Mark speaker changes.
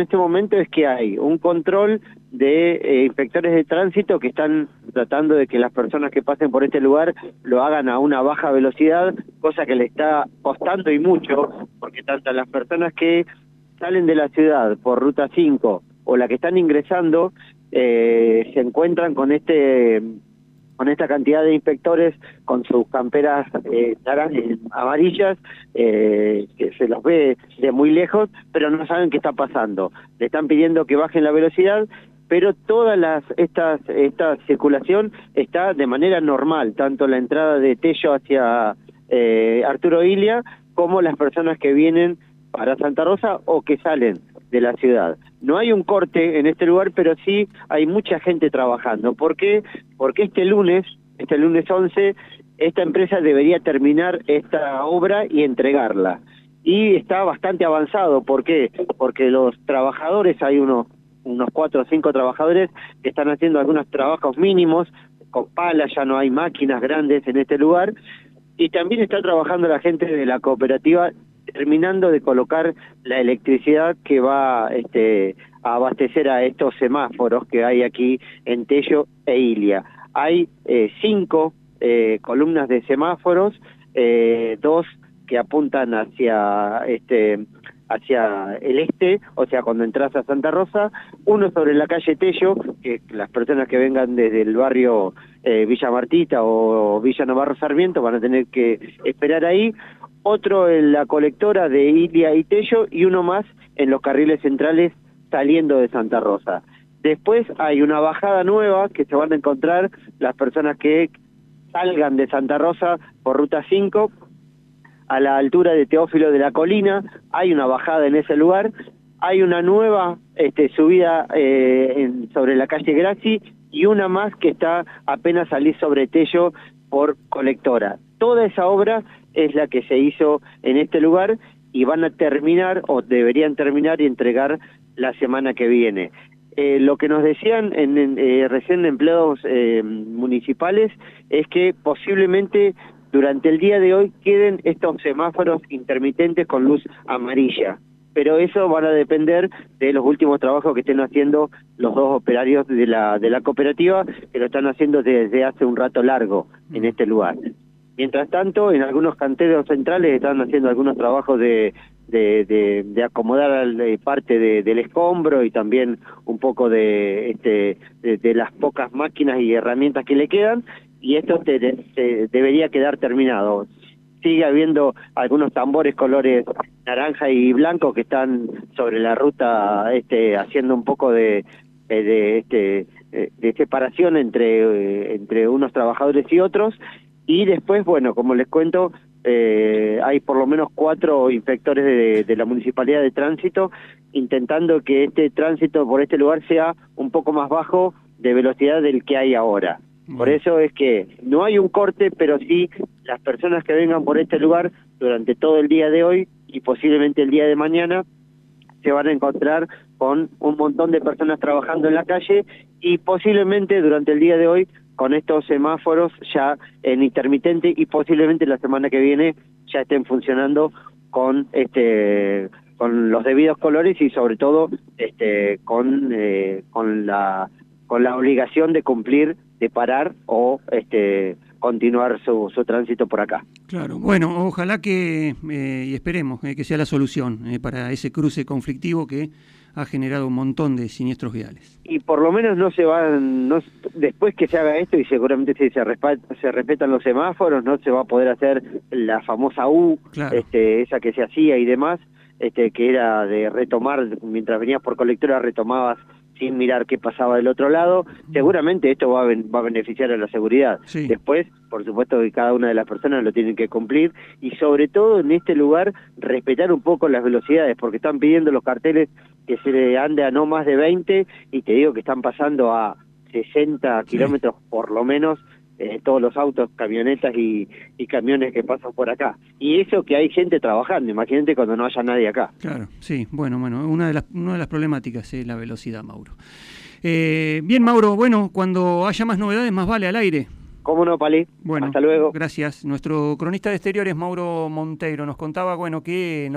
Speaker 1: En este momento es que hay un control de eh, inspectores de tránsito que están tratando de que las personas que pasen por este lugar lo hagan a una baja velocidad, cosa que le está costando y mucho, porque tanto las personas que salen de la ciudad por ruta 5 o las que están ingresando eh, se encuentran con este con esta cantidad de inspectores con sus camperas eh, amarillas, eh, que se los ve de muy lejos, pero no saben qué está pasando. Le están pidiendo que bajen la velocidad, pero toda esta circulación está de manera normal, tanto la entrada de Tello hacia eh, Arturo Ilia, como las personas que vienen para Santa Rosa o que salen de la ciudad. No hay un corte en este lugar, pero sí hay mucha gente trabajando. ¿Por qué? Porque este lunes, este lunes 11, esta empresa debería terminar esta obra y entregarla. Y está bastante avanzado. ¿Por qué? Porque los trabajadores, hay unos, unos cuatro o cinco trabajadores que están haciendo algunos trabajos mínimos, con palas, ya no hay máquinas grandes en este lugar. Y también está trabajando la gente de la cooperativa terminando de colocar la electricidad que va este, a abastecer a estos semáforos que hay aquí en Tello e Ilia. Hay eh, cinco eh, columnas de semáforos, eh, dos que apuntan hacia este hacia el este, o sea, cuando entras a Santa Rosa, uno sobre la calle Tello, que las personas que vengan desde el barrio Villa Martita o Villa Navarro Sarmiento van a tener que esperar ahí, otro en la colectora de Ilia y Tello y uno más en los carriles centrales saliendo de Santa Rosa. Después hay una bajada nueva que se van a encontrar las personas que salgan de Santa Rosa por ruta 5 a la altura de Teófilo de la Colina, hay una bajada en ese lugar, hay una nueva este, subida eh, sobre la calle Graci y una más que está apenas salir sobre Tello por colectora. Toda esa obra es la que se hizo en este lugar y van a terminar o deberían terminar y entregar la semana que viene. Eh, lo que nos decían en, eh, recién empleados eh, municipales es que posiblemente durante el día de hoy queden estos semáforos intermitentes con luz amarilla pero eso van a depender de los últimos trabajos que estén haciendo los dos operarios de la, de la cooperativa, que lo están haciendo desde hace un rato largo en este lugar. Mientras tanto, en algunos canteros centrales están haciendo algunos trabajos de, de, de, acomodar eh, parte del escombro y también un poco de, este, de, las pocas máquinas y herramientas que le quedan, y esto debería quedar terminado. Sigue habiendo algunos tambores colores naranja y blanco que están sobre la ruta este, haciendo un poco de, de, este, de separación entre, eh, entre unos trabajadores y otros y después, bueno, como les cuento, eh, hay por lo menos cuatro inspectores de, la Municipalidad de Tránsito intentando que este tránsito por este lugar sea un poco más bajo de velocidad del que hay ahora. Por eso es que no hay un corte, pero sí las personas que vengan por este lugar durante todo el día de hoy y posiblemente el día de mañana se van a encontrar con un montón de personas trabajando en la calle y posiblemente durante el día de hoy con estos semáforos ya en intermitente y posiblemente la semana que viene ya estén funcionando con este con los debidos colores y sobre todo este con eh, con la con la obligación de cumplir de parar o este continuar su, su tránsito por acá.
Speaker 2: Claro, bueno, ojalá que, eh, y esperemos eh, que sea la solución para ese cruce conflictivo que ha generado un montón de siniestros viales.
Speaker 1: Y por lo menos no se van, no, después que se haga esto y seguramente si se, se respetan los semáforos, no se va a poder hacer la famosa U, este, esa que se hacía y demás, este, que era de retomar, mientras venías por colectora retomabas sin mirar qué pasaba del otro lado, seguramente esto va a, va a beneficiar a la seguridad. Después, por supuesto que cada una de las personas lo tienen que cumplir y sobre todo en este lugar respetar un poco las velocidades, porque están pidiendo los carteles que se ande a no más de 20 y te digo que están pasando a 60 kilómetros por lo menos eh, todos los autos, camionetas y, camiones que pasan por acá. Y eso que hay gente trabajando, imagínate cuando no haya nadie acá.
Speaker 2: Claro, sí, bueno, bueno, una de las, una de las problemáticas es la velocidad, Mauro. Eh, bien, Mauro, bueno, cuando haya más novedades, más vale al aire.
Speaker 1: ¿Cómo no, Pali?
Speaker 2: Bueno,
Speaker 1: hasta luego.
Speaker 2: Gracias. Nuestro cronista de exteriores, Mauro Monteiro, nos contaba, bueno, que nos